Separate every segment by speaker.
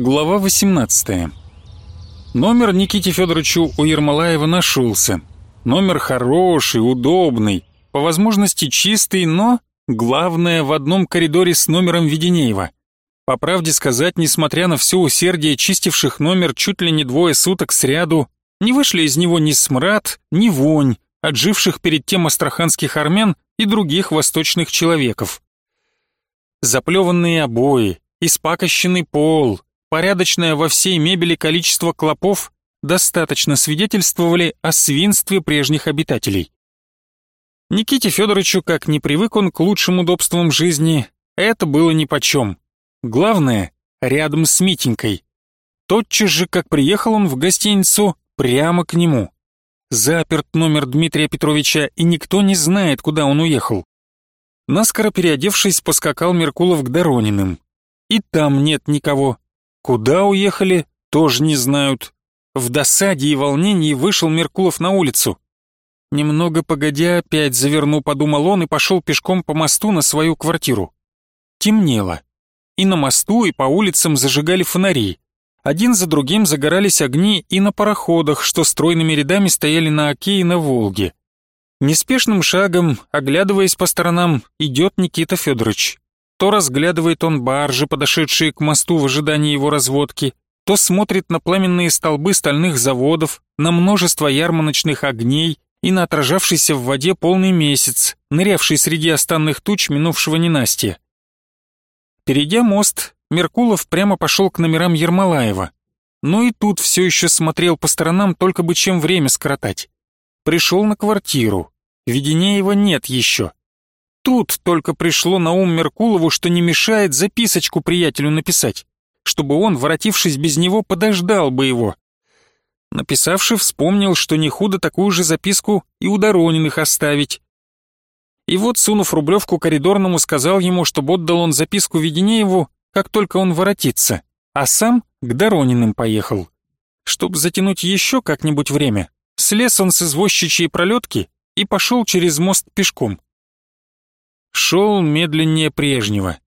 Speaker 1: Глава 18. Номер Никите Федоровичу у Ермолаева нашелся. Номер хороший, удобный, по возможности чистый, но, главное, в одном коридоре с номером Веденеева. По правде сказать, несмотря на все усердие чистивших номер чуть ли не двое суток сряду, не вышли из него ни смрад, ни вонь, отживших перед тем астраханских армян и других восточных человеков. Заплеванные обои, испакощенный пол, порядочное во всей мебели количество клопов достаточно свидетельствовали о свинстве прежних обитателей. Никите Федоровичу, как не привык он к лучшим удобствам жизни, это было нипочем. Главное, рядом с Митенькой. Тотчас же, как приехал он в гостиницу, прямо к нему. Заперт номер Дмитрия Петровича, и никто не знает, куда он уехал. Наскоро переодевшись, поскакал Меркулов к Дорониным. И там нет никого. Куда уехали, тоже не знают. В досаде и волнении вышел Меркулов на улицу. Немного погодя, опять заверну, подумал он и пошел пешком по мосту на свою квартиру. Темнело. И на мосту, и по улицам зажигали фонари. Один за другим загорались огни и на пароходах, что стройными рядами стояли на Оке и на Волге. Неспешным шагом, оглядываясь по сторонам, идет Никита Федорович. То разглядывает он баржи, подошедшие к мосту в ожидании его разводки, то смотрит на пламенные столбы стальных заводов, на множество ярмарочных огней и на отражавшийся в воде полный месяц, нырявший среди останных туч минувшего ненастья. Перейдя мост, Меркулов прямо пошел к номерам Ермолаева. Но и тут все еще смотрел по сторонам, только бы чем время скоротать. Пришел на квартиру. Веденеева нет еще. Тут только пришло на ум Меркулову, что не мешает записочку приятелю написать, чтобы он, воротившись без него, подождал бы его. Написавший вспомнил, что не худо такую же записку и у Дорониных оставить. И вот, сунув рублевку коридорному, сказал ему, чтобы отдал он записку Веденееву, как только он воротится, а сам к Дорониным поехал. Чтоб затянуть еще как-нибудь время, Слез он с извозчичьей пролетки и пошел через мост пешком. Шел медленнее прежнего.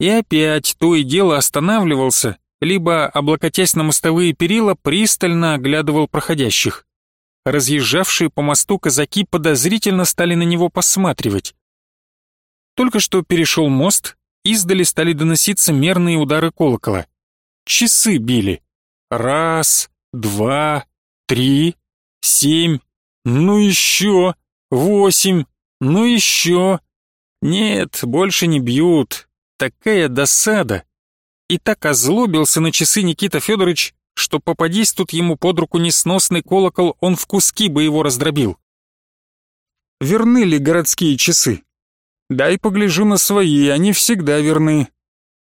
Speaker 1: И опять то и дело останавливался, либо, облокотясь на мостовые перила, пристально оглядывал проходящих. Разъезжавшие по мосту казаки подозрительно стали на него посматривать. Только что перешел мост, издали стали доноситься мерные удары колокола. Часы били. Раз, два, три, семь, ну еще, восемь, ну еще. Нет, больше не бьют. Такая досада. И так озлобился на часы Никита Федорович, что попадись тут ему под руку несносный колокол, он в куски бы его раздробил. Верны ли городские часы? Дай погляжу на свои, они всегда верны.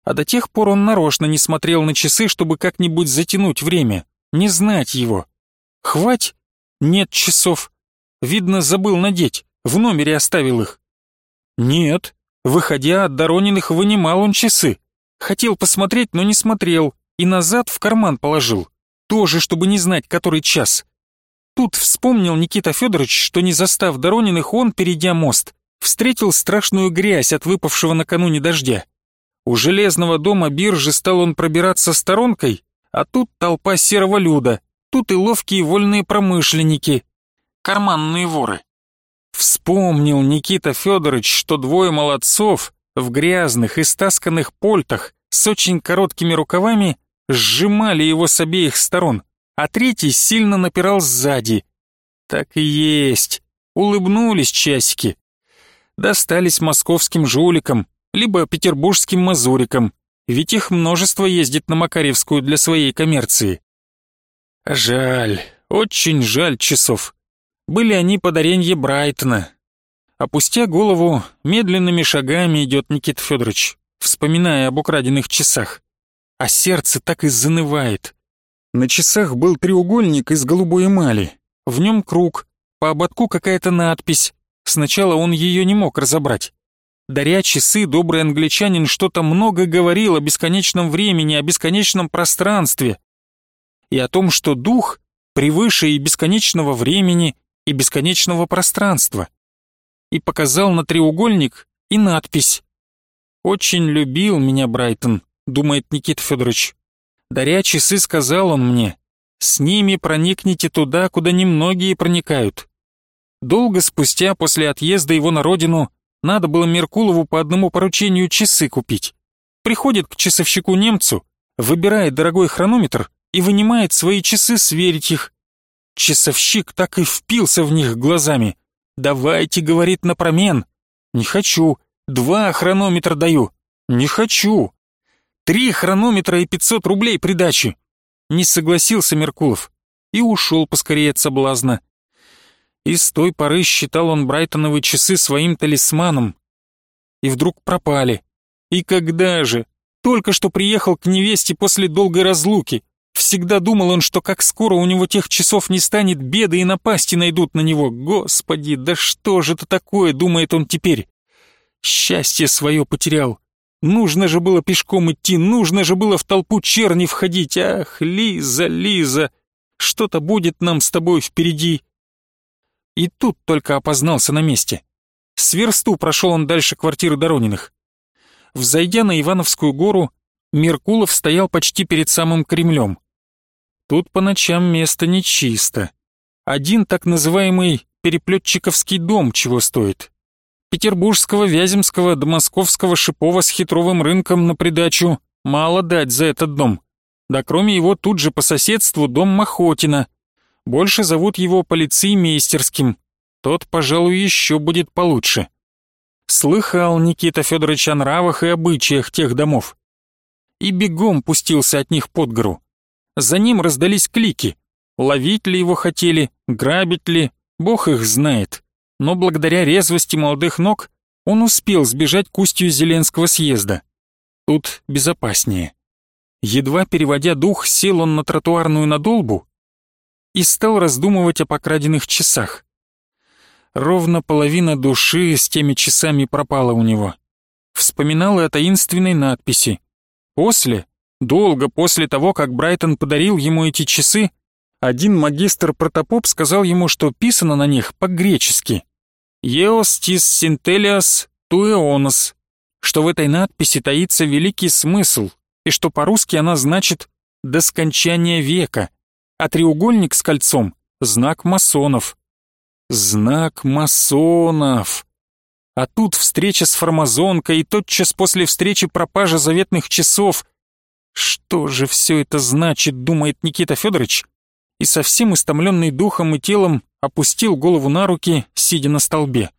Speaker 1: А до тех пор он нарочно не смотрел на часы, чтобы как-нибудь затянуть время, не знать его. Хвать нет часов. Видно, забыл надеть, в номере оставил их. Нет, выходя от Дорониных, вынимал он часы. Хотел посмотреть, но не смотрел, и назад в карман положил. Тоже, чтобы не знать, который час. Тут вспомнил Никита Федорович, что не застав Дорониных, он, перейдя мост, встретил страшную грязь от выпавшего накануне дождя. У железного дома биржи стал он пробираться сторонкой, а тут толпа серого люда, Тут и ловкие вольные промышленники, карманные воры. Вспомнил Никита Федорович, что двое молодцов в грязных и стасканных польтах с очень короткими рукавами сжимали его с обеих сторон, а третий сильно напирал сзади. Так и есть. Улыбнулись часики. Достались московским жуликам, либо петербургским мазурикам, ведь их множество ездит на Макаревскую для своей коммерции. Жаль, очень жаль часов. Были они подаренье Брайтона. Опустя голову, медленными шагами идет Никита Федорович, вспоминая об украденных часах. А сердце так и занывает. На часах был треугольник из голубой эмали. В нем круг, по ободку какая-то надпись. Сначала он ее не мог разобрать. Даря часы, добрый англичанин что-то много говорил о бесконечном времени, о бесконечном пространстве, и о том, что дух превыше и бесконечного времени, и бесконечного пространства. И показал на треугольник и надпись. «Очень любил меня Брайтон», — думает Никита Федорович. Даря часы, сказал он мне, с ними проникните туда, куда немногие проникают. Долго спустя, после отъезда его на родину, надо было Меркулову по одному поручению часы купить. Приходит к часовщику немцу, выбирает дорогой хронометр и вынимает свои часы сверить их. Часовщик так и впился в них глазами. «Давайте», — говорит, — «на промен». «Не хочу. Два хронометра даю». «Не хочу». «Три хронометра и пятьсот рублей придачи». Не согласился Меркулов и ушел поскорее от соблазна. И с той поры считал он Брайтоновы часы своим талисманом. И вдруг пропали. И когда же? Только что приехал к невесте после долгой разлуки. Всегда думал он, что как скоро у него тех часов не станет, беды и напасти найдут на него. Господи, да что же это такое, думает он теперь. Счастье свое потерял. Нужно же было пешком идти, нужно же было в толпу черни входить. Ах, Лиза, Лиза, что-то будет нам с тобой впереди. И тут только опознался на месте. С версту прошел он дальше квартиры Дорониных. Взойдя на Ивановскую гору, Меркулов стоял почти перед самым Кремлем. Тут по ночам место нечисто. Один так называемый переплетчиковский дом чего стоит. Петербургского, Вяземского, до московского Шипова с хитровым рынком на придачу мало дать за этот дом. Да кроме его тут же по соседству дом Махотина. Больше зовут его полицеймейстерским. Тот, пожалуй, еще будет получше. Слыхал Никита Федорович о нравах и обычаях тех домов. И бегом пустился от них под гору. За ним раздались клики. Ловить ли его хотели, грабить ли, бог их знает. Но благодаря резвости молодых ног он успел сбежать к устью Зеленского съезда. Тут безопаснее. Едва переводя дух, сел он на тротуарную надолбу и стал раздумывать о покраденных часах. Ровно половина души с теми часами пропала у него. Вспоминал и о таинственной надписи. После, долго после того, как Брайтон подарил ему эти часы, один магистр протопоп сказал ему, что писано на них по-гречески «Еос тис синтелиас туэонос», что в этой надписи таится великий смысл, и что по-русски она значит «до скончания века», а треугольник с кольцом — знак масонов. Знак масонов. А тут встреча с формазонкой и тотчас после встречи пропажа заветных часов. Что же все это значит, думает Никита Федорович? И совсем истомленный духом и телом опустил голову на руки, сидя на столбе.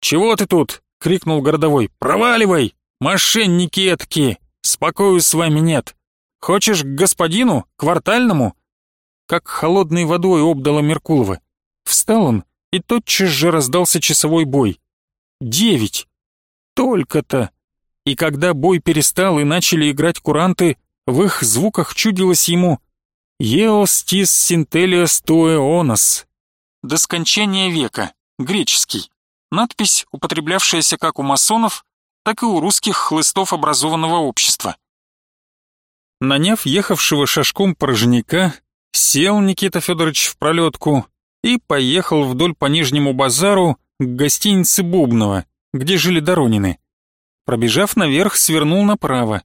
Speaker 1: «Чего ты тут?» — крикнул городовой. «Проваливай! Мошенники этки! Спокою с вами нет! Хочешь к господину, квартальному?» Как холодной водой обдала Меркулова. Встал он, и тотчас же раздался часовой бой. Девять! Только-то! И когда бой перестал и начали играть куранты, в их звуках чудилось ему «Еос тис синтелиос туэонос» до скончания века, греческий. Надпись, употреблявшаяся как у масонов, так и у русских хлыстов образованного общества. Наняв ехавшего шашком порожняка, сел Никита Федорович в пролетку и поехал вдоль по Нижнему базару к гостинице Бубнова, где жили Доронины. Пробежав наверх, свернул направо.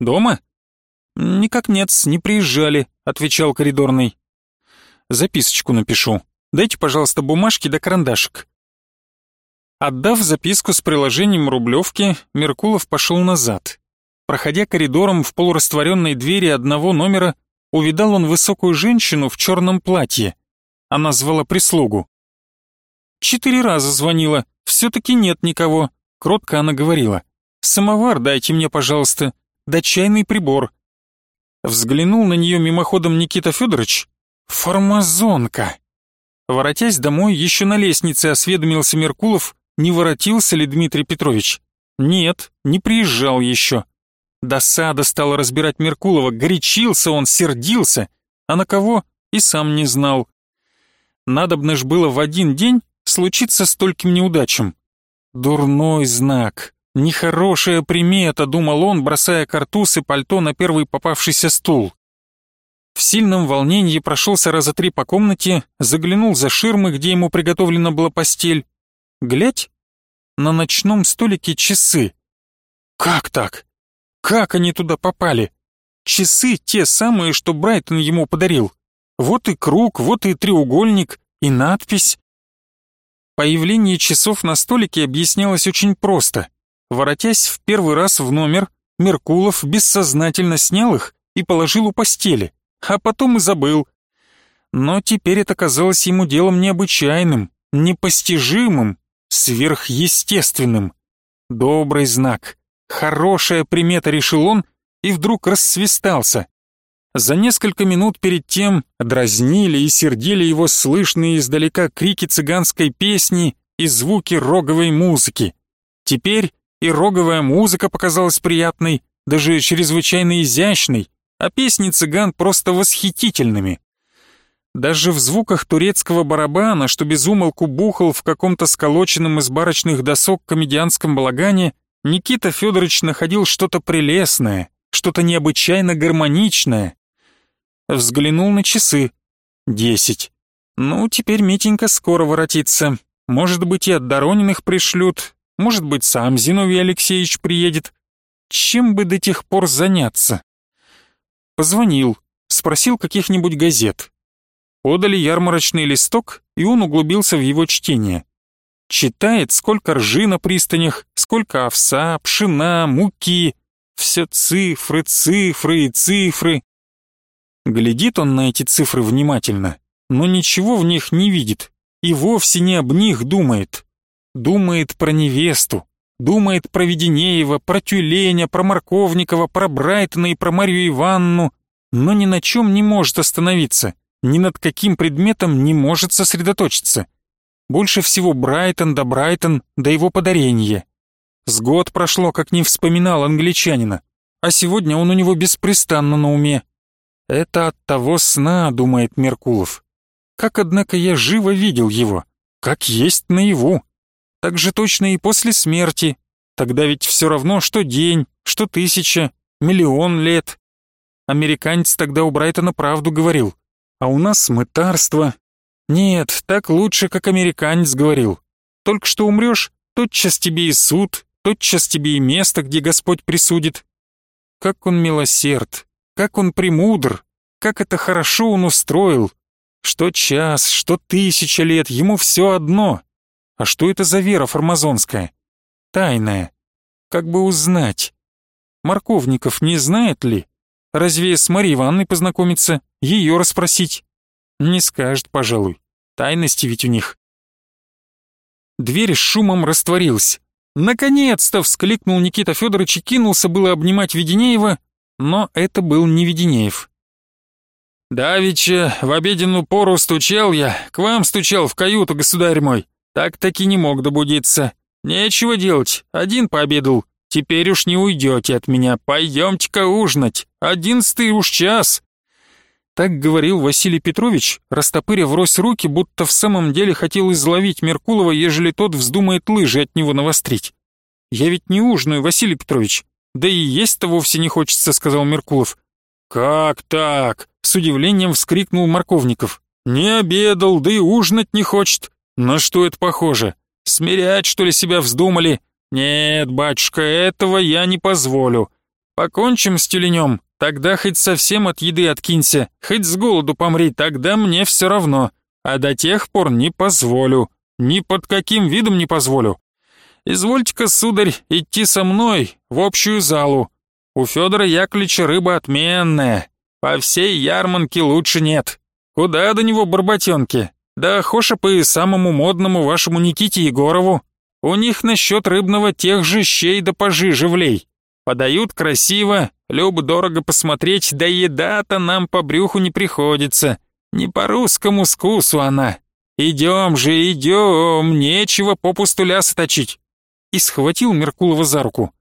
Speaker 1: «Дома?» «Никак нет, не приезжали», — отвечал коридорный. «Записочку напишу. Дайте, пожалуйста, бумажки да карандашик». Отдав записку с приложением Рублевки, Меркулов пошел назад. Проходя коридором в полурастворенной двери одного номера, увидал он высокую женщину в черном платье. Она звала прислугу. Четыре раза звонила, все-таки нет никого. Кротко она говорила. «Самовар дайте мне, пожалуйста, да чайный прибор». Взглянул на нее мимоходом Никита Федорович. «Формазонка!» Воротясь домой, еще на лестнице осведомился Меркулов, не воротился ли Дмитрий Петрович. Нет, не приезжал еще. Досада стала разбирать Меркулова, горячился он, сердился, а на кого и сам не знал. Надобно ж было в один день случиться стольким неудачам. Дурной знак, нехорошая примета, думал он, бросая картуз и пальто на первый попавшийся стул. В сильном волнении прошелся раза три по комнате, заглянул за ширмы, где ему приготовлена была постель. Глядь, на ночном столике часы. Как так? Как они туда попали? Часы те самые, что Брайтон ему подарил. Вот и круг, вот и треугольник, и надпись. Появление часов на столике объяснялось очень просто. Воротясь в первый раз в номер, Меркулов бессознательно снял их и положил у постели, а потом и забыл. Но теперь это казалось ему делом необычайным, непостижимым, сверхъестественным. Добрый знак, хорошая примета, решил он, и вдруг рассвистался. За несколько минут перед тем дразнили и сердили его слышные издалека крики цыганской песни и звуки роговой музыки. Теперь и роговая музыка показалась приятной, даже чрезвычайно изящной, а песни цыган просто восхитительными. Даже в звуках турецкого барабана, что безумолку бухал в каком-то сколоченном из барочных досок комедианском балагане, Никита Федорович находил что-то прелестное, что-то необычайно гармоничное. Взглянул на часы. Десять. Ну, теперь Митенька скоро воротится. Может быть, и от Дорониных пришлют, может быть, сам Зиновий Алексеевич приедет. Чем бы до тех пор заняться? Позвонил, спросил каких-нибудь газет. Подали ярмарочный листок, и он углубился в его чтение. Читает, сколько ржи на пристанях, сколько овса, пшена, муки. Все цифры, цифры и цифры. Глядит он на эти цифры внимательно, но ничего в них не видит и вовсе не об них думает. Думает про невесту, думает про Веденеева, про Тюленя, про Марковникова, про Брайтона и про Марию Ивановну, но ни на чем не может остановиться ни над каким предметом не может сосредоточиться. Больше всего Брайтон да Брайтон да его подарение. С год прошло, как не вспоминал англичанина, а сегодня он у него беспрестанно на уме. Это от того сна, думает Меркулов. Как, однако, я живо видел его, как есть наяву. Так же точно и после смерти. Тогда ведь все равно, что день, что тысяча, миллион лет. Американец тогда у Брайтона правду говорил а у нас мытарство. Нет, так лучше, как американец говорил. Только что умрешь, тотчас тебе и суд, тотчас тебе и место, где Господь присудит. Как он милосерд, как он премудр, как это хорошо он устроил. Что час, что тысяча лет, ему все одно. А что это за вера формазонская? Тайная. Как бы узнать? Марковников не знает ли? Разве с Марией Ивановной познакомиться, ее расспросить? Не скажет, пожалуй. Тайности ведь у них. Дверь с шумом растворилась. «Наконец-то!» — вскликнул Никита Федорович и кинулся было обнимать Веденеева, но это был не Веденеев. «Давеча в обеденную пору стучал я, к вам стучал в каюту, государь мой. Так-таки не мог добудиться. Нечего делать, один пообедал. Теперь уж не уйдете от меня, пойдемте-ка ужинать, одиннадцатый уж час». Так говорил Василий Петрович, растопыря врозь руки, будто в самом деле хотел изловить Меркулова, ежели тот вздумает лыжи от него навострить. «Я ведь не ужинаю, Василий Петрович. Да и есть-то вовсе не хочется», — сказал Меркулов. «Как так?» — с удивлением вскрикнул Марковников. «Не обедал, да и ужинать не хочет. На что это похоже? Смирять, что ли, себя вздумали? «Нет, батюшка, этого я не позволю. Покончим с тюленем, тогда хоть совсем от еды откинься, хоть с голоду помри, тогда мне все равно. А до тех пор не позволю, ни под каким видом не позволю. Извольте-ка, сударь, идти со мной в общую залу. У Федора Яковлевича рыба отменная, по всей ярманке лучше нет. Куда до него барботенки? Да хоша по самому модному вашему Никите Егорову, у них насчет рыбного тех же щей да пожиже влей. Подают красиво, любо дорого посмотреть, да еда-то нам по брюху не приходится. Не по русскому скусу она. Идем же, идем, нечего попусту ляса точить. И схватил Меркулова за руку.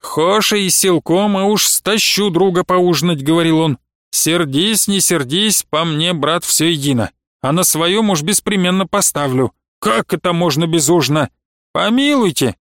Speaker 1: «Хоша и силком, а уж стащу друга поужинать», — говорил он. «Сердись, не сердись, по мне, брат, все едино. А на своем уж беспременно поставлю. Как это можно без ужина? «Помилуйте!»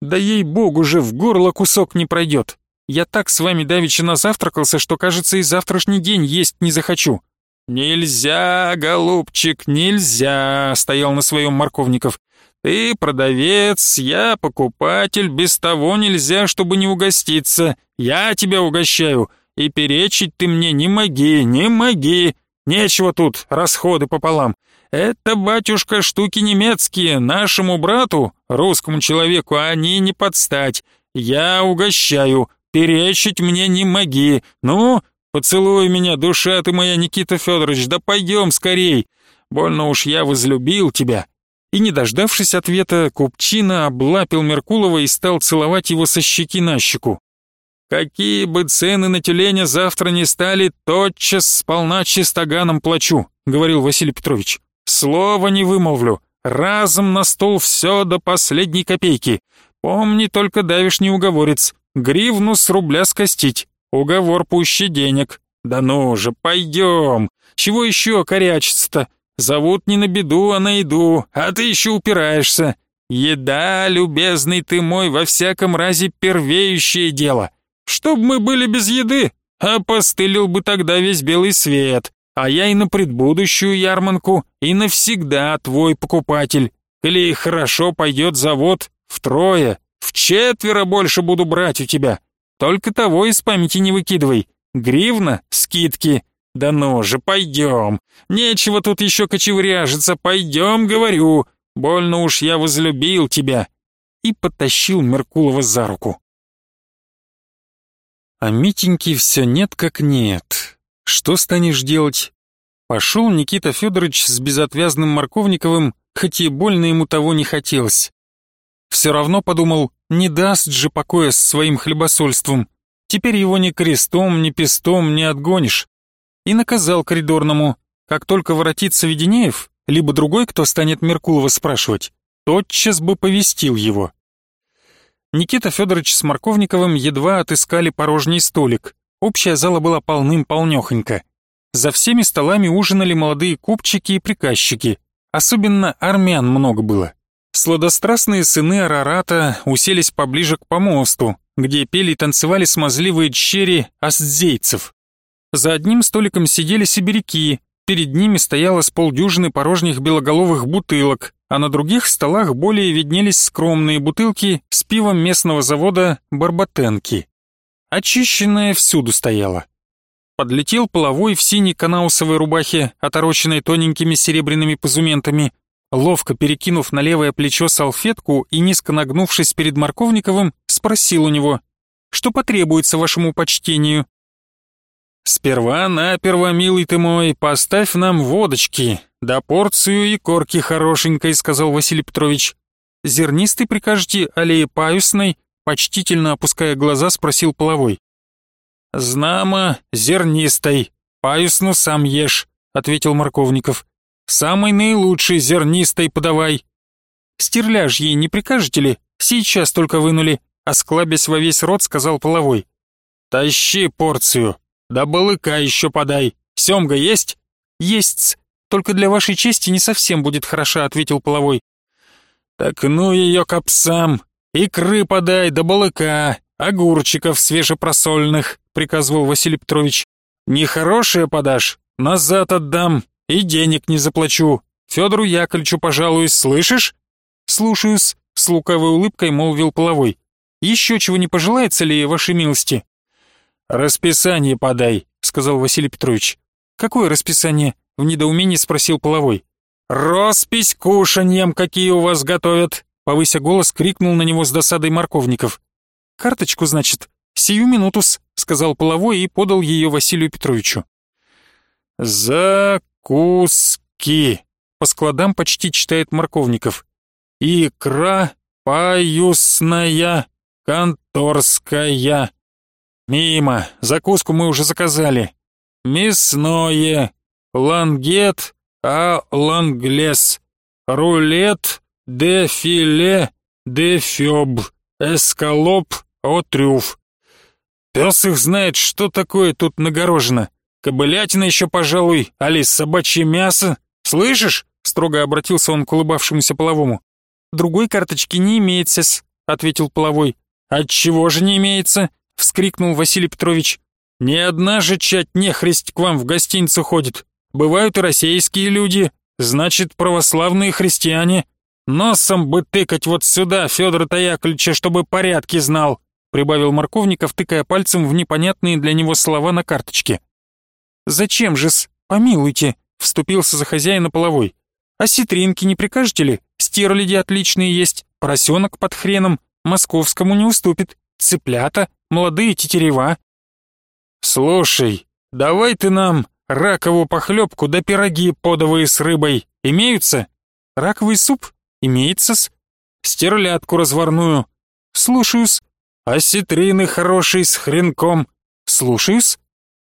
Speaker 1: «Да ей-богу же, в горло кусок не пройдет. Я так с вами давеча назавтракался, что, кажется, и завтрашний день есть не захочу». «Нельзя, голубчик, нельзя!» — стоял на своем Марковников. «Ты продавец, я покупатель, без того нельзя, чтобы не угоститься. Я тебя угощаю. И перечить ты мне не моги, не моги. Нечего тут расходы пополам. Это, батюшка, штуки немецкие, нашему брату, русскому человеку, они не подстать. Я угощаю, перечить мне не моги. Ну, поцелуй меня, душа ты моя, Никита Федорович, да пойдем скорей. Больно уж я возлюбил тебя. И, не дождавшись ответа, Купчина облапил Меркулова и стал целовать его со щеки на щеку. Какие бы цены на тюленя завтра не стали, тотчас сполна чистоганом плачу, говорил Василий Петрович. Слова не вымолвлю. Разом на стол все до последней копейки. Помни только давишний уговорец. Гривну с рубля скостить. Уговор пуще денег. Да ну же, пойдем. Чего еще корячиться-то? Зовут не на беду, а на еду, а ты еще упираешься. Еда, любезный ты мой, во всяком разе первеющее дело. Чтоб мы были без еды, опостылил бы тогда весь белый свет, а я и на предбудущую ярманку, и навсегда твой покупатель. Или хорошо пойдет завод, втрое, в четверо больше буду брать у тебя. Только того из памяти не выкидывай. Гривна, скидки. Да ну же, пойдем. Нечего тут еще кочевряжиться, пойдем, говорю. Больно уж я возлюбил тебя. И потащил Меркулова за руку. А Митеньки все нет как нет. Что станешь делать? Пошел Никита Федорович с безотвязным Марковниковым, хоть и больно ему того не хотелось. Все равно подумал, не даст же покоя с своим хлебосольством. Теперь его ни крестом, ни пестом не отгонишь. И наказал коридорному, как только воротится Веденеев, либо другой, кто станет Меркулова спрашивать, тотчас бы повестил его. Никита Федорович с Марковниковым едва отыскали порожний столик. Общая зала была полным-полнёхонько. За всеми столами ужинали молодые купчики и приказчики. Особенно армян много было. Сладострастные сыны Арарата уселись поближе к помосту, где пели и танцевали смазливые черри аздзейцев. За одним столиком сидели сибиряки, перед ними стояло с полдюжины порожних белоголовых бутылок, а на других столах более виднелись скромные бутылки с пивом местного завода «Барбатенки». Очищенная всюду стояла. Подлетел половой в синей канаусовой рубахе, отороченной тоненькими серебряными позументами, ловко перекинув на левое плечо салфетку и низко нагнувшись перед Марковниковым, спросил у него, «Что потребуется вашему почтению?» «Сперва наперво, милый ты мой, поставь нам водочки, да порцию и корки хорошенькой», — сказал Василий Петрович. «Зернистый прикажете, аллеи паюсной?» Почтительно опуская глаза, спросил половой. «Знамо, зернистой, паюсну сам ешь», — ответил Марковников. «Самый наилучший зернистой подавай». «Стерляжьей не прикажете ли? Сейчас только вынули», — осклабясь во весь рот, сказал половой. «Тащи порцию», «Да балыка еще подай. Семга есть?» «Есть-с. Только для вашей чести не совсем будет хороша», — ответил половой. «Так ну ее капсам. Икры подай, да балыка. Огурчиков свежепросольных», — приказывал Василий Петрович. «Нехорошее подашь? Назад отдам. И денег не заплачу. Федору Яковлевичу пожалуюсь, слышишь?» «Слушаюсь», — с лукавой улыбкой молвил половой. «Еще чего не пожелается ли, вашей милости?» «Расписание подай», — сказал Василий Петрович. «Какое расписание?» — в недоумении спросил половой. «Роспись кушаньем, какие у вас готовят!» Повыся голос, крикнул на него с досадой Марковников. «Карточку, значит? Сию минутус», — сказал половой и подал ее Василию Петровичу. «Закуски», — по складам почти читает Марковников. «Икра паюсная, конторская, Мимо, закуску мы уже заказали. Мясное, лангет, à l'anglaise, рулет, de filet de bœuf, эскалоп, aux truffes. Пес их знает, что такое тут нагорожено. Кобылятина еще, пожалуй, али собачье мясо. Слышишь? Строго обратился он к улыбавшемуся половому. Другой карточки не имеется, ответил половой. Отчего же не имеется? — вскрикнул Василий Петрович. «Ни одна же чать нехристь к вам в гостиницу ходит. Бывают и российские люди, значит, православные христиане. Носом бы тыкать вот сюда Федора Яковлевича, чтобы порядки знал. прибавил Марковников, тыкая пальцем в непонятные для него слова на карточке. «Зачем же-с? Помилуйте», — вступился за хозяина половой. «А ситринки не прикажете ли? Стерляди отличные есть, поросенок под хреном, московскому не уступит, цыплята, молодые тетерева». «Слушай, давай ты нам раковую похлебку да пироги подовые с рыбой имеются?» «Раковый суп? Имеется-с. Стерлядку разварную. Слушаюсь. Осетрины хороший с хренком. Слушаюсь.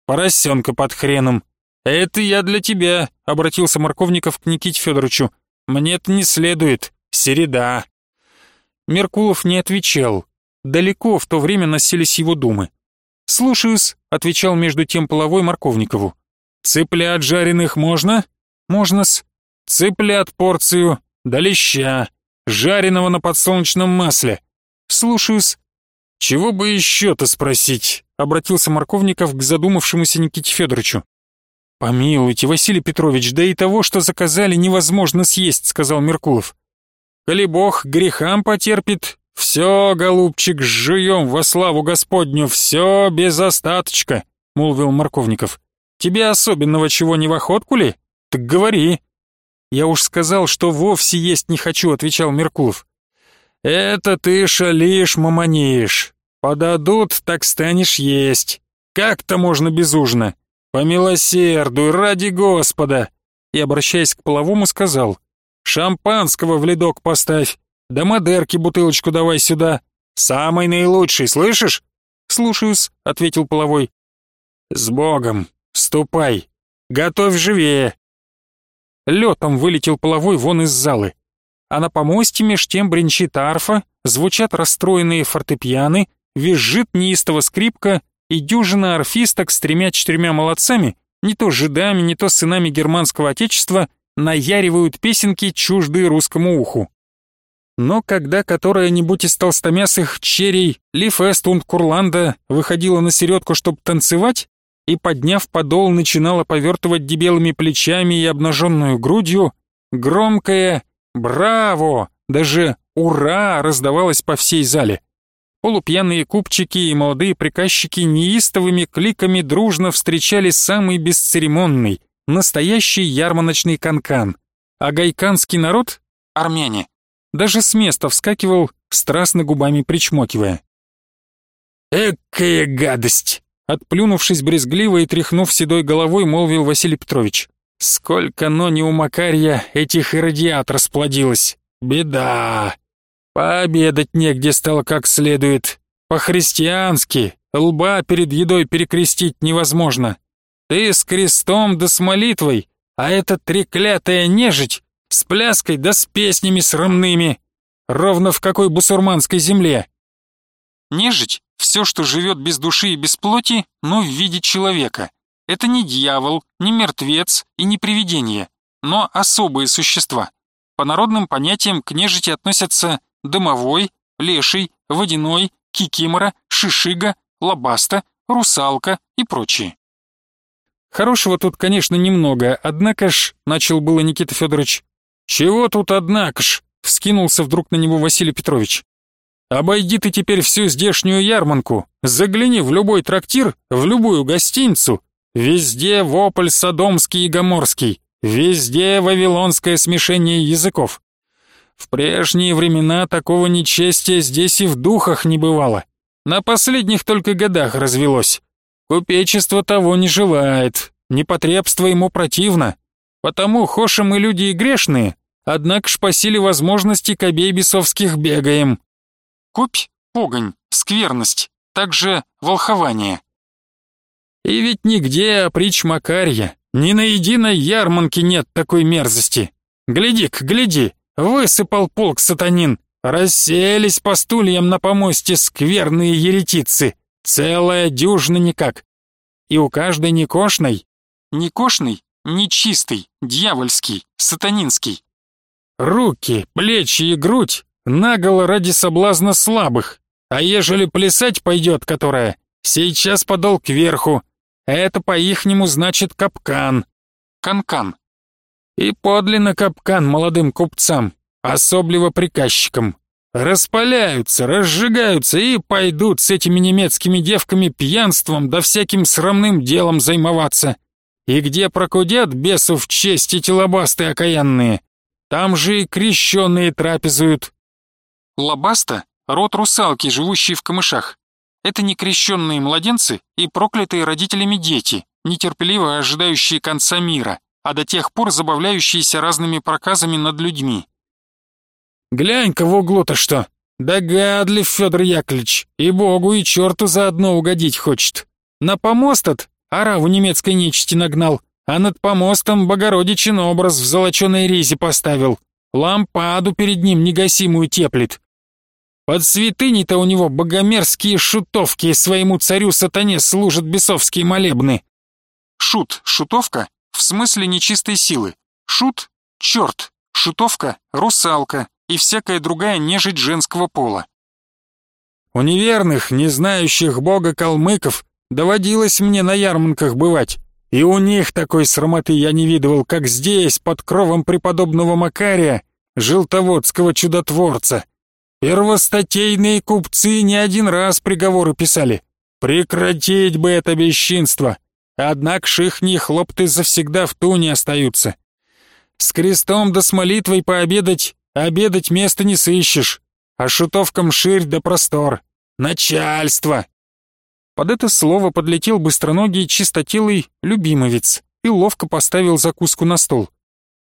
Speaker 1: Поросенка под хреном. Это я для тебя, обратился Марковников к Никите Федоровичу. Мне-то не следует. Середа. Меркулов не отвечал. Далеко в то время носились его думы. «Слушаюсь», — отвечал между тем половой Марковникову. «Цыплят жареных можно?» «Можно-с». «Цыплят порцию, да леща, жареного на подсолнечном масле. Слушаюсь. Чего бы еще-то спросить? Обратился Марковников к задумавшемуся Никите Федоровичу. «Помилуйте, Василий Петрович, да и того, что заказали, невозможно съесть», — сказал Меркулов. «Коли Бог грехам потерпит, все, голубчик, жуем во славу Господню, все без остаточка», — молвил Марковников. «Тебе особенного чего не в охотку ли? Так говори». «Я уж сказал, что вовсе есть не хочу», — отвечал Меркулов. «Это ты шалишь, маманишь. Подадут, так станешь есть. Как-то можно без ужина. Помилосердуй, ради Господа!» И, обращаясь к половому, сказал. «Шампанского в ледок поставь, да модерки бутылочку давай сюда. Самый наилучший, слышишь?» «Слушаюсь», — ответил половой. «С Богом! Ступай! Готовь живее!» Летом вылетел половой вон из залы. А на помосте меж тем бренчит арфа, звучат расстроенные фортепианы, визжит неистово скрипка, и дюжина арфисток с тремя-четырьмя молодцами, не то жидами, не то сынами германского отечества, наяривают песенки, чуждые русскому уху. Но когда которая-нибудь из толстомясых черей Лиф Эстунд Курланда выходила на середку, чтобы танцевать, и, подняв подол, начинала повертывать дебелыми плечами и обнаженную грудью, громкое «Браво!», даже «Ура!» раздавалось по всей зале. Полупьяные купчики и молодые приказчики неистовыми кликами дружно встречали самый бесцеремонный, настоящий ярмарочный канкан. А гайканский народ, армяне, даже с места вскакивал, страстно губами причмокивая. «Экая гадость!» Отплюнувшись брезгливо и тряхнув седой головой, молвил Василий Петрович. «Сколько, но не у Макарья этих и радиат расплодилось! Беда! Пообедать негде стало как следует. По-христиански, лба перед едой перекрестить невозможно. Ты с крестом да с молитвой, а эта треклятая нежить с пляской да с песнями срамными. Ровно в какой бусурманской земле!» Нежить — все, что живет без души и без плоти, но в виде человека. Это не дьявол, не мертвец и не привидение, но особые существа. По народным понятиям к нежити относятся домовой, леший, водяной, кикимора, шишига, лобаста, русалка и прочие. Хорошего тут, конечно, немного, однако ж, начал было Никита Федорович. Чего тут однако ж? Вскинулся вдруг на него Василий Петрович. Обойди ты теперь всю здешнюю ярманку, загляни в любой трактир, в любую гостиницу. Везде вопль содомский и гоморский, везде вавилонское смешение языков. В прежние времена такого нечестия здесь и в духах не бывало. На последних только годах развелось. Купечество того не желает, непотребство ему противно. Потому хоши мы люди и грешные, однако ж по силе возможности кобей бесовских бегаем. Купь — погонь, скверность, также волхование. И ведь нигде опричь Макарья, ни на единой ярманке нет такой мерзости. Гляди-ка, гляди, высыпал полк сатанин, расселись по стульям на помосте скверные еретицы, целая дюжина никак. И у каждой некошной, некошный, нечистый, дьявольский, сатанинский. Руки, плечи и грудь наголо ради соблазна слабых, а ежели плясать пойдет которая, сейчас подол кверху, это по-ихнему значит капкан, канкан. И подлинно капкан молодым купцам, особливо приказчикам. Распаляются, разжигаются и пойдут с этими немецкими девками пьянством да всяким срамным делом займоваться. И где прокудят бесов честь эти лобастые окаянные, там же и крещенные трапезуют. Лобаста — род русалки, живущие в камышах. Это некрещенные младенцы и проклятые родителями дети, нетерпеливо ожидающие конца мира, а до тех пор забавляющиеся разными проказами над людьми. «Глянь-ка в углу-то что! Догадлив Федор Яковлевич, и богу, и черту заодно угодить хочет. На помост от ораву немецкой нечисти нагнал, а над помостом Богородичин образ в золоченой ризе поставил. Лампаду перед ним негасимую теплит. Под святыней-то у него богомерзкие шутовки своему царю-сатане служат бесовские молебны. Шут, шутовка, в смысле нечистой силы. Шут — черт, шутовка — русалка и всякая другая нежить женского пола. У неверных, не знающих бога калмыков, доводилось мне на ярмарках бывать. И у них такой срамоты я не видывал, как здесь, под кровом преподобного Макария, желтоводского чудотворца. Первостатейные купцы не один раз приговоры писали. Прекратить бы это бесчинство. Однако шихни хлопты завсегда в туне остаются. С крестом да с молитвой пообедать, обедать места не сыщешь, а шутовкам ширь да простор. Начальство! Под это слово подлетел быстроногий чистотелый любимовец и ловко поставил закуску на стол.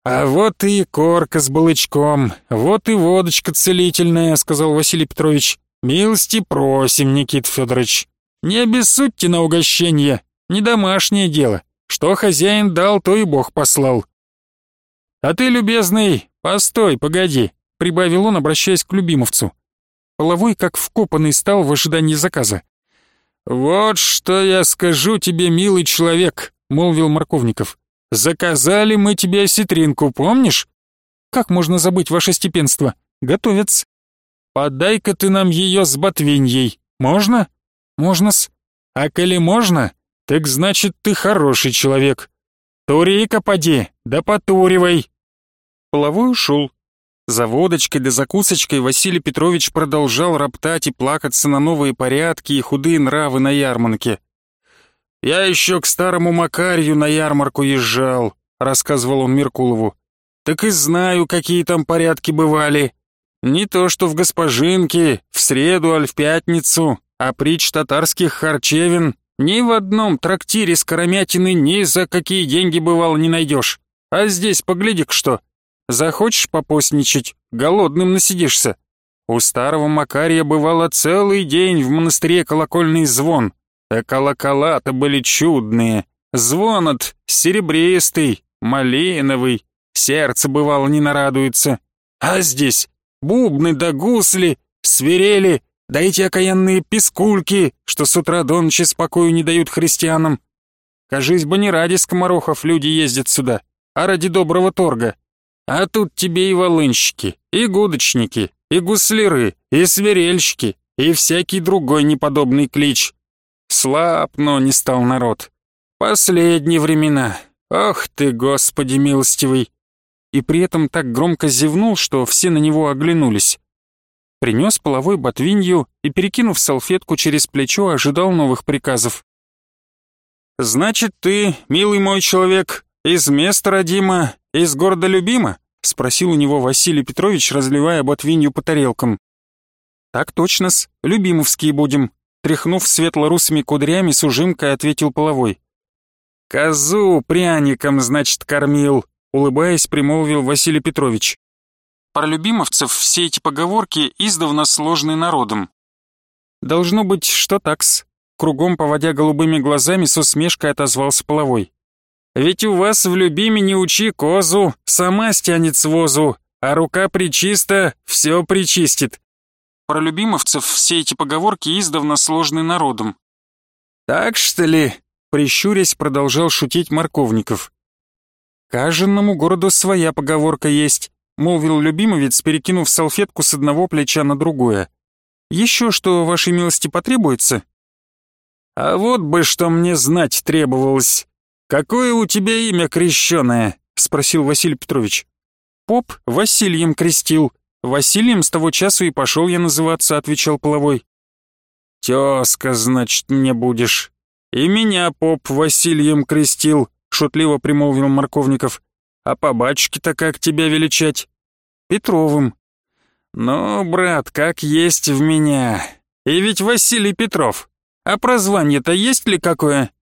Speaker 1: «А вот и корка с балычком, вот и водочка целительная», — сказал Василий Петрович. «Милости просим, Никит Федорович. Не обессудьте на угощение, не домашнее дело. Что хозяин дал, то и Бог послал». «А ты, любезный, постой, погоди», — прибавил он, обращаясь к любимовцу. Половой, как вкопанный, стал в ожидании заказа. «Вот что я скажу тебе, милый человек», — молвил Марковников. «Заказали мы тебе осетринку, помнишь?» «Как можно забыть ваше степенство? Готовец». «Подай-ка ты нам ее с ботвиньей. Можно?» «Можно-с». «А коли можно, так значит ты хороший человек. Тури-ка поди, да потуривай». Половой ушел, за водочкой да закусочкой Василий Петрович продолжал роптать и плакаться на новые порядки и худые нравы на ярмарке. «Я еще к старому Макарью на ярмарку езжал», — рассказывал он Меркулову. «Так и знаю, какие там порядки бывали. Не то что в Госпожинке, в среду, аль в пятницу, а притч татарских харчевин ни в одном трактире с карамятины ни за какие деньги бывало не найдешь. А здесь погляди-ка что». Захочешь попостничать, голодным насидишься. У старого Макария бывало целый день в монастыре колокольный звон, а колокола-то были чудные. Звон от серебристый, малиновый, сердце бывало не нарадуется. А здесь бубны да гусли, свирели, да эти окаянные пескульки, что с утра до ночи спокою не дают христианам. Кажись бы не ради скоморохов люди ездят сюда, а ради доброго торга. А тут тебе и волынщики, и гудочники, и гусляры, и свирельщики, и всякий другой неподобный клич. Слаб, но не стал народ. Последние времена. Ох ты, Господи милостивый!» И при этом так громко зевнул, что все на него оглянулись. Принес половой ботвинью и, перекинув салфетку через плечо, ожидал новых приказов. «Значит, ты, милый мой человек, из места родима «Из города Любима?» — спросил у него Василий Петрович, разливая ботвинью по тарелкам. «Так точно-с, любимовские будем», — тряхнув светло-русыми кудрями с ужимкой, ответил половой. «Козу пряником, значит, кормил», — улыбаясь, примолвил Василий Петрович. Про любимовцев все эти поговорки издавна сложны народом. «Должно быть, что такс», — кругом поводя голубыми глазами с усмешкой отозвался половой. Ведь у вас в любиме не учи козу, сама стянет с возу, а рука причиста, все причистит. Про любимовцев все эти поговорки издавна сложны народом. Так что ли? Прищурясь, продолжал шутить Марковников. Каждому городу своя поговорка есть, молвил любимовец, перекинув салфетку с одного плеча на другое. Еще что вашей милости потребуется? А вот бы что мне знать требовалось. «Какое у тебя имя крещеное?» — спросил Василий Петрович. «Поп Васильем крестил. Василием с того часу и пошел я называться», — отвечал Половой. «Тезка, значит, не будешь. И меня поп Васильем крестил», — шутливо примолвил Марковников. «А по батюшке-то как тебя величать?» «Петровым». «Ну, брат, как есть в меня. И ведь Василий Петров. А прозвание-то есть ли какое?»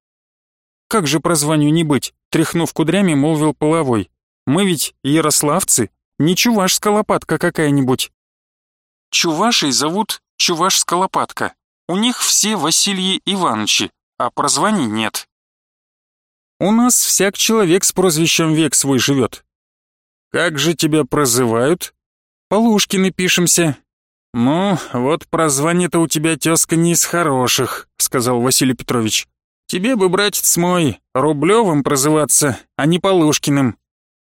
Speaker 1: «Как же прозванию не быть?» — тряхнув кудрями, молвил Половой. «Мы ведь ярославцы, не чувашская лопатка какая-нибудь». Чувашей зовут Чувашская лопатка. У них все Василии Ивановичи, а прозваний нет. У нас всяк человек с прозвищем век свой живет. Как же тебя прозывают? Полушкины пишемся. Ну, вот прозвание-то у тебя, тезка, не из хороших, сказал Василий Петрович. Тебе бы, братец мой, Рублевым прозываться, а не Полушкиным.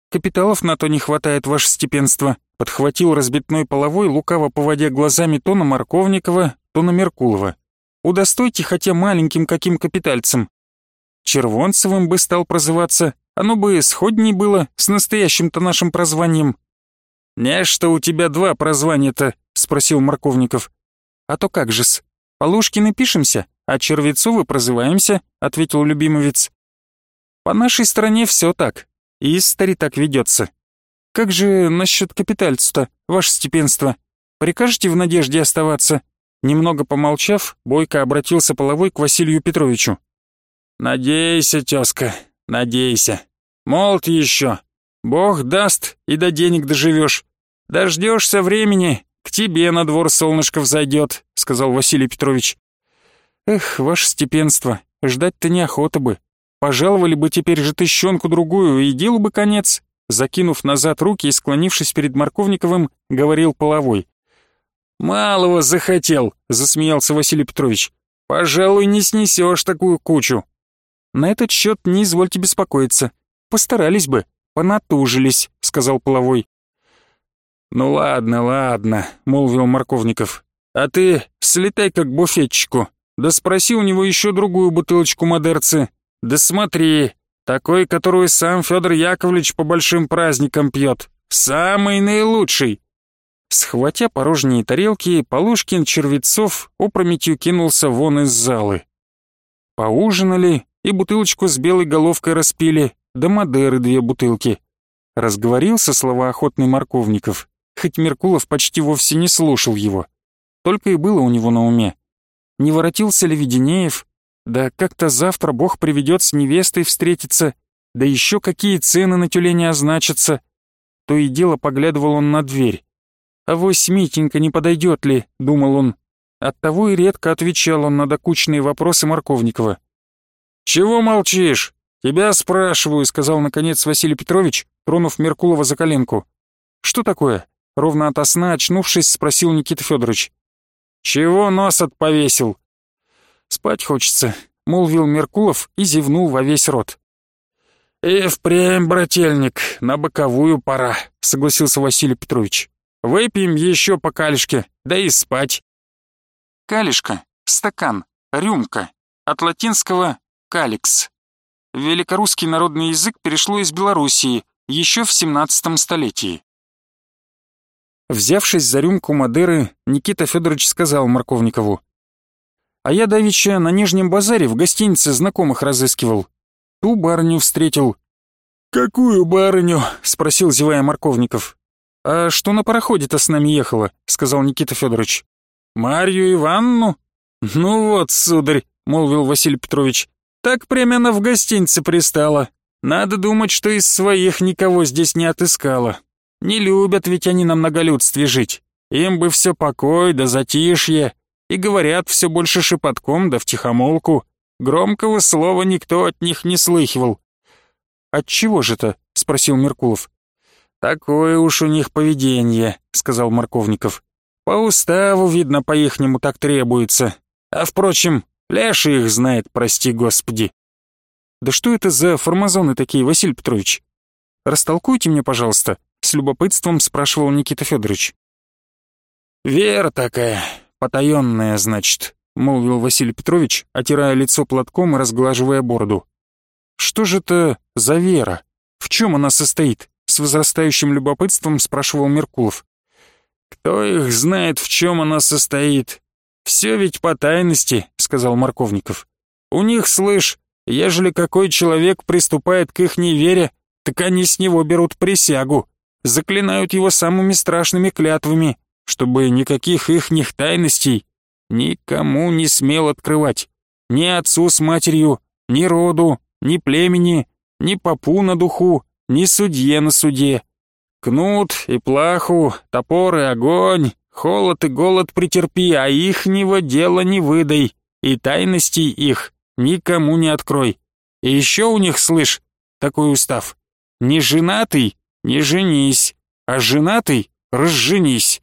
Speaker 1: Капиталов на то не хватает, ваше степенство, подхватил разбитной половой, лукаво поводя глазами то на Марковникова, то на Меркулова. Удостойте хотя маленьким каким капитальцем. Червонцевым бы стал прозываться, оно бы сходней было с настоящим-то нашим прозванием. «Не, что у тебя два прозвания-то?» — спросил Марковников. «А то как же-с, Полушкины пишемся, а Червецовы прозываемся», — ответил любимовец. «По нашей стране все так, и истори так ведется. Как же насчет капитальца-то, ваше степенство? Прикажете в надежде оставаться?» Немного помолчав, Бойко обратился половой к Василию Петровичу. «Надейся, тезка, надейся. Молод еще. Бог даст, и до денег доживешь. Дождешься времени, к тебе на двор солнышко взойдет», — сказал Василий Петрович. «Эх, ваше степенство, ждать-то неохота бы. Пожаловали бы теперь же тыщенку-другую, и делу бы конец», закинув назад руки и склонившись перед Марковниковым, говорил половой. «Малого захотел», — засмеялся Василий Петрович. «Пожалуй, не снесешь такую кучу». «На этот счет не извольте беспокоиться. Постарались бы, понатужились», — сказал Половой. «Ну ладно, ладно», — молвил Марковников. «А ты слетай-ка к буфетчику, да спроси у него еще другую бутылочку модерцы. Да смотри, такой, которую сам Федор Яковлевич по большим праздникам пьет. Самый наилучший. Схватя порожние тарелки, Полушкин Червецов опрометью кинулся вон из залы. Поужинали и бутылочку с белой головкой распили, да Мадеры две бутылки. Разговорился словоохотный Марковников, хоть Меркулов почти вовсе не слушал его. Только и было у него на уме. Не воротился ли Веденеев? Да как-то завтра Бог приведет с невестой встретиться, да еще какие цены на тюленя означатся. То и дело поглядывал он на дверь. «Авось Митенька не подойдет ли?» — думал он. Оттого и редко отвечал он на докучные вопросы Марковникова. «Чего молчишь? Тебя спрашиваю», — сказал наконец Василий Петрович, тронув Меркулова за коленку. «Что такое?» — ровно ото сна очнувшись, спросил Никита Федорович. «Чего нос отповесил?» «Спать хочется», — молвил Меркулов и зевнул во весь рот. «И впрямь, брательник, на боковую пора», — согласился Василий Петрович. Выпьем еще по калишке, да и спать. Калишка, стакан, рюмка. От латинского «каликс». Великорусский народный язык перешло из Белоруссии еще в 17 столетии. Взявшись за рюмку Мадеры, Никита Федорович сказал Марковникову. «А я давеча на Нижнем базаре в гостинице знакомых разыскивал. Ту барыню встретил». «Какую барыню?» — спросил, зевая Марковников. «А что на пароходе-то с нами ехала?» — сказал Никита Федорович. «Марью Ивановну?» «Ну вот, сударь», — молвил Василий Петрович, «так прямо она в гостинице пристала. Надо думать, что из своих никого здесь не отыскала. Не любят ведь они на многолюдстве жить. Им бы все покой да затишье. И говорят все больше шепотком да втихомолку. Громкого слова никто от них не слыхивал». «Отчего же-то?» — спросил Меркулов. «Такое уж у них поведение», — сказал Марковников. «По уставу, видно, по-ихнему так требуется. А, впрочем, Ляша их знает, прости господи». «Да что это за формазоны такие, Василий Петрович? Растолкуйте мне, пожалуйста», — с любопытством спрашивал Никита Федорович. «Вера такая, потаённая, значит», — молвил Василий Петрович, отирая лицо платком и разглаживая бороду. «Что же это за вера? В чем она состоит?» с возрастающим любопытством спрашивал Меркулов.
Speaker 2: Кто их знает, в чем она состоит? Все ведь по тайности, сказал Марковников. У них, слышь, ежели какой человек приступает к их невере, так они с него берут присягу, заклинают его самыми страшными клятвами, чтобы никаких ихних тайностей никому не смел открывать. Ни отцу с матерью, ни роду, ни племени, ни попу на духу, ни судье на суде. Кнут и плаху, топор и огонь, холод и голод претерпи, а ихнего дела не выдай, и тайностей их никому не открой. И еще у них, слышь, такой устав. Не женатый, не женись, а женатый — разженись.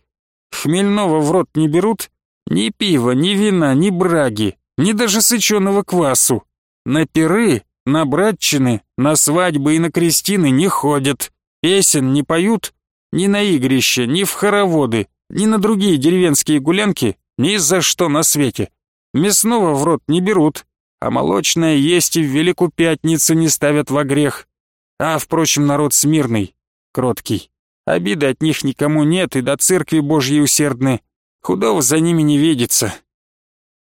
Speaker 2: Хмельного в рот не берут, ни пива, ни вина, ни браги, ни даже сыченого квасу. На пиры, на братчины, на свадьбы и на крестины не ходят. Песен не поют, ни на игрища, ни в хороводы, ни на другие деревенские гулянки, ни за что на свете. Мясного в рот не берут, а молочное есть и в Великую Пятницу не ставят во грех. А, впрочем, народ смирный, кроткий. Обиды от них никому нет и до церкви Божьей усердны. Худого за ними не видится.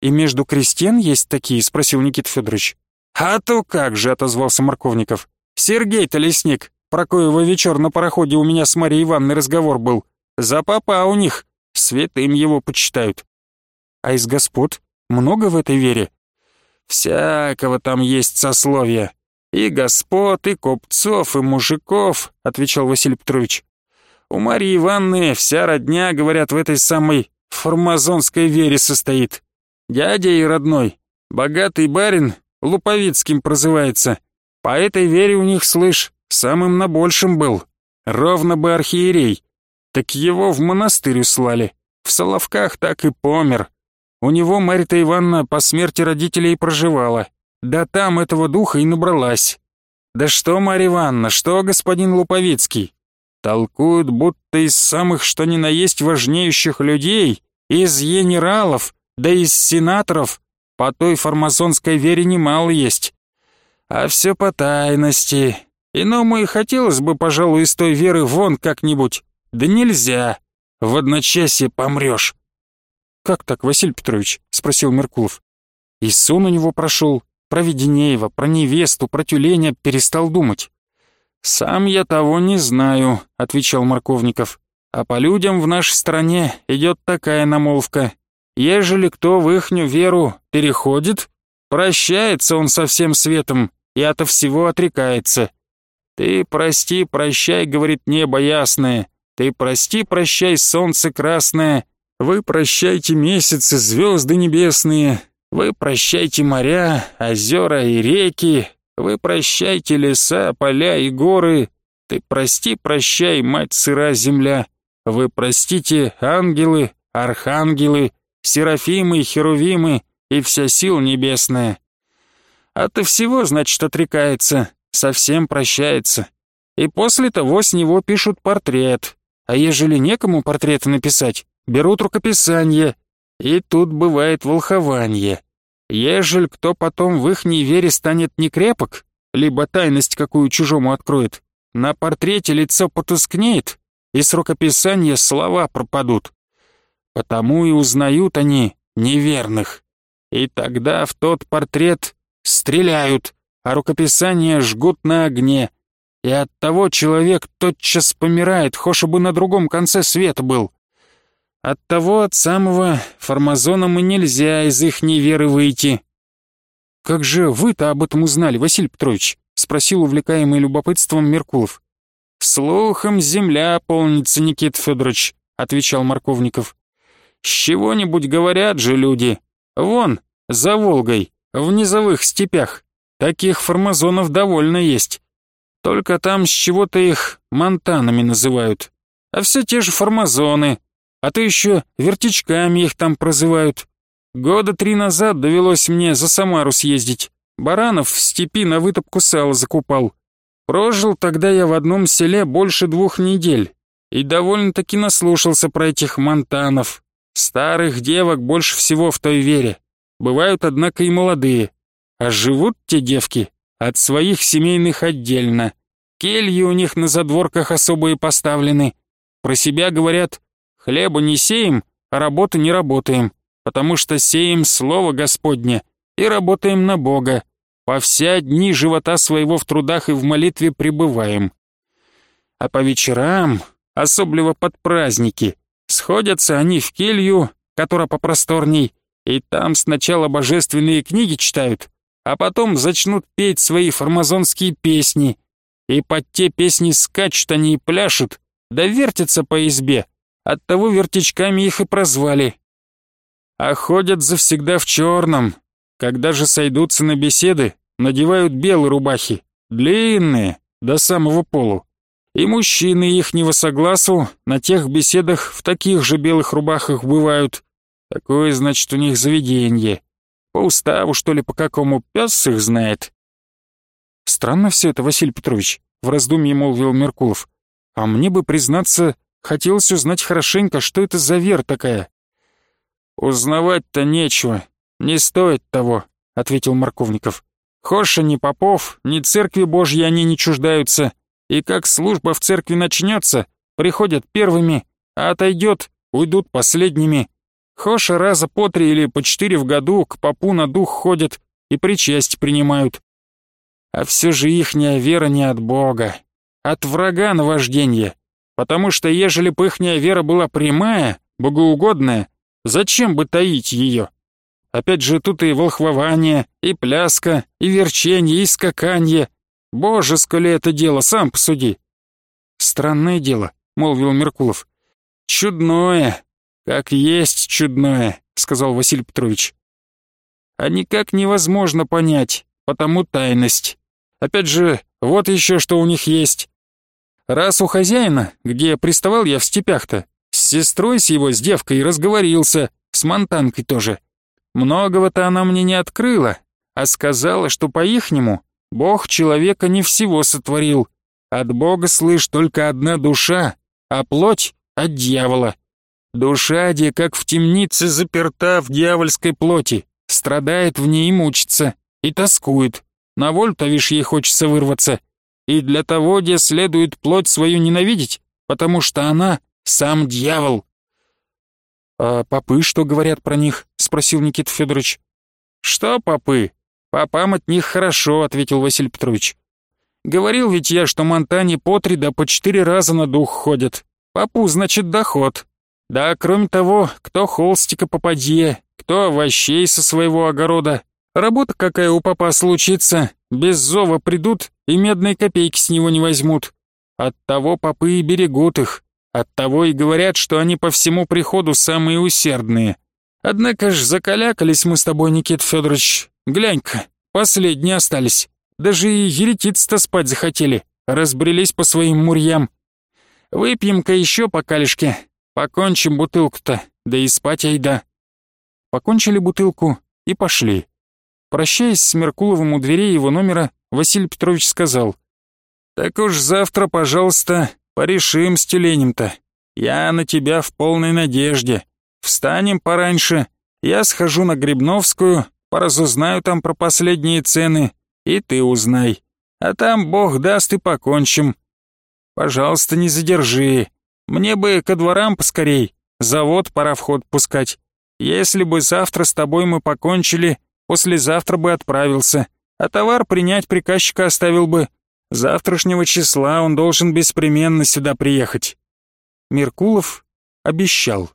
Speaker 2: «И между крестьян есть такие?» — спросил Никита Федорович. «А то как же!» — отозвался Марковников. «Сергей-то лесник, про коего вечер на пароходе у меня с Марией Ивановной разговор был. За папа у них, святым его почитают». «А из господ много в этой вере?» «Всякого там есть сословия. И господ, и купцов, и мужиков», — отвечал Василий Петрович. «У Марьи Ивановны вся родня, говорят, в этой самой формазонской вере состоит. Дядя и родной, богатый барин, Луповицким прозывается. По этой вере у них, слышь, самым на большем был. Ровно бы архиерей. Так его в монастырь услали. В Соловках так и помер. У него Марья Ивановна по смерти родителей проживала. Да там этого духа и набралась. Да что, Марья Ивановна, что господин Луповицкий? Толкуют, будто из самых что ни на есть важнейших людей, из генералов, да из сенаторов, по той фармазонской вере немало есть. А все по тайности. Иному и хотелось бы, пожалуй, из той веры вон как-нибудь. Да нельзя. В одночасье помрешь. «Как так, Василий Петрович?» — спросил Меркулов. И сон у него прошел. Про Веденеева, про невесту, про тюленя перестал думать. «Сам я того не знаю», — отвечал Марковников. «А по людям в нашей стране идет такая намолвка. Ежели кто в ихню веру переходит, прощается он со всем светом и ото всего отрекается. Ты прости, прощай, говорит небо ясное, ты прости, прощай, солнце красное, вы прощайте месяцы, звезды небесные, вы прощайте моря, озера и реки, вы прощайте леса, поля и горы, ты прости, прощай, мать сыра земля, вы простите, ангелы, архангелы, Серафимы, Херувимы и вся сила небесная. От всего, значит, отрекается, совсем прощается. И после того с него пишут портрет. А ежели некому портрет написать, берут рукописание. И тут бывает волхование. Ежель кто потом в ихней вере станет некрепок, либо тайность какую чужому откроет, на портрете лицо потускнеет, и с рукописания слова пропадут. Потому и узнают они неверных. И тогда в тот портрет стреляют, а рукописание жгут на огне. И от того человек тотчас помирает, хоша бы на другом конце света был. От того от самого формазоном и нельзя из их неверы выйти. «Как же вы-то об этом узнали, Василий Петрович?» — спросил увлекаемый любопытством Меркулов. «Слухом земля полнится, Никит Федорович», — отвечал Марковников. С чего-нибудь говорят же люди. Вон, за Волгой, в низовых степях. Таких формазонов довольно есть. Только там с чего-то их монтанами называют. А все те же формазоны. А то еще вертичками их там прозывают. Года три назад довелось мне за Самару съездить. Баранов в степи на вытопку сала закупал. Прожил тогда я в одном селе больше двух недель. И довольно-таки наслушался про этих монтанов, Старых девок больше всего в той вере. Бывают, однако, и молодые. А живут те девки от своих семейных отдельно. Кельи у них на задворках особые поставлены. Про себя говорят, Хлеба не сеем, а работы не работаем, потому что сеем Слово Господне и работаем на Бога. По вся дни живота своего в трудах и в молитве пребываем. А по вечерам, особливо под праздники, сходятся они в келью, которая попросторней, и там сначала божественные книги читают, а потом зачнут петь свои формазонские песни, и под те песни скачут они и пляшут, да вертятся по избе, оттого вертичками их и прозвали. А ходят завсегда в черном, когда же сойдутся на беседы, надевают белые рубахи, длинные, до самого полу. И мужчины их не согласу на тех беседах в таких же белых рубахах бывают. Такое, значит, у них заведенье. По уставу, что ли, по какому пес их знает. Странно все это, Василий Петрович, в раздумье молвил Меркулов. А мне бы, признаться, хотелось узнать хорошенько, что это за вер такая. Узнавать-то нечего, не стоит того, ответил Марковников. Хоша ни попов, ни церкви Божьей они не чуждаются, и как служба в церкви начнется, приходят первыми, а отойдет, уйдут последними. Хоша раза по три или по четыре в году к попу на дух ходят и причасть принимают. А все же ихняя вера не от Бога, от врага на вожденье, потому что ежели бы ихняя вера была прямая, богоугодная, зачем бы таить ее? Опять же тут и волхвование, и пляска, и верченье, и скаканье, Боже, сколи это дело, сам посуди. Странное дело, молвил Меркулов. Чудное, как есть чудное, сказал Василий Петрович. А никак невозможно понять, потому тайность. Опять же, вот еще что у них есть. Раз у хозяина, где приставал я в степях-то, с сестрой с его, с девкой разговорился, с монтанкой тоже. Многого-то она мне не открыла, а сказала, что по-ихнему Бог человека не всего сотворил. От Бога, слышь, только одна душа, а плоть — от дьявола. Душа, где как в темнице заперта в дьявольской плоти, страдает в ней и мучится, и тоскует. На волю-то, вишь, ей хочется вырваться. И для того, где следует плоть свою ненавидеть, потому что она — сам дьявол. «А попы что говорят про них?» — спросил Никита Федорович. «Что попы? «Попам от них хорошо», — ответил Василий Петрович. «Говорил ведь я, что Монтане по три да по четыре раза на дух ходят. Попу, значит, доход. Да, кроме того, кто холстика попадье, кто овощей со своего огорода. Работа какая у папа случится, без зова придут и медной копейки с него не возьмут. Оттого попы и берегут их, оттого и говорят, что они по всему приходу самые усердные. Однако ж закалякались мы с тобой, Никит Федорович, Глянь-ка, последние остались. Даже и еретицы-то спать захотели, разбрелись по своим мурьям. Выпьем-ка еще по калишке, покончим бутылку-то, да и спать айда. Покончили бутылку и пошли. Прощаясь с Меркуловым у дверей его номера, Василий Петрович сказал, «Так уж завтра, пожалуйста, порешим с тюленем-то. Я на тебя в полной надежде. Встанем пораньше, я схожу на Грибновскую, поразузнаю там про последние цены, и ты узнай. А там, бог даст, и покончим. Пожалуйста, не задержи. Мне бы ко дворам поскорей, завод пора в ход пускать. Если бы завтра с тобой мы покончили, послезавтра бы отправился, а товар принять приказчика оставил бы. Завтрашнего числа он должен беспременно сюда приехать. Меркулов обещал.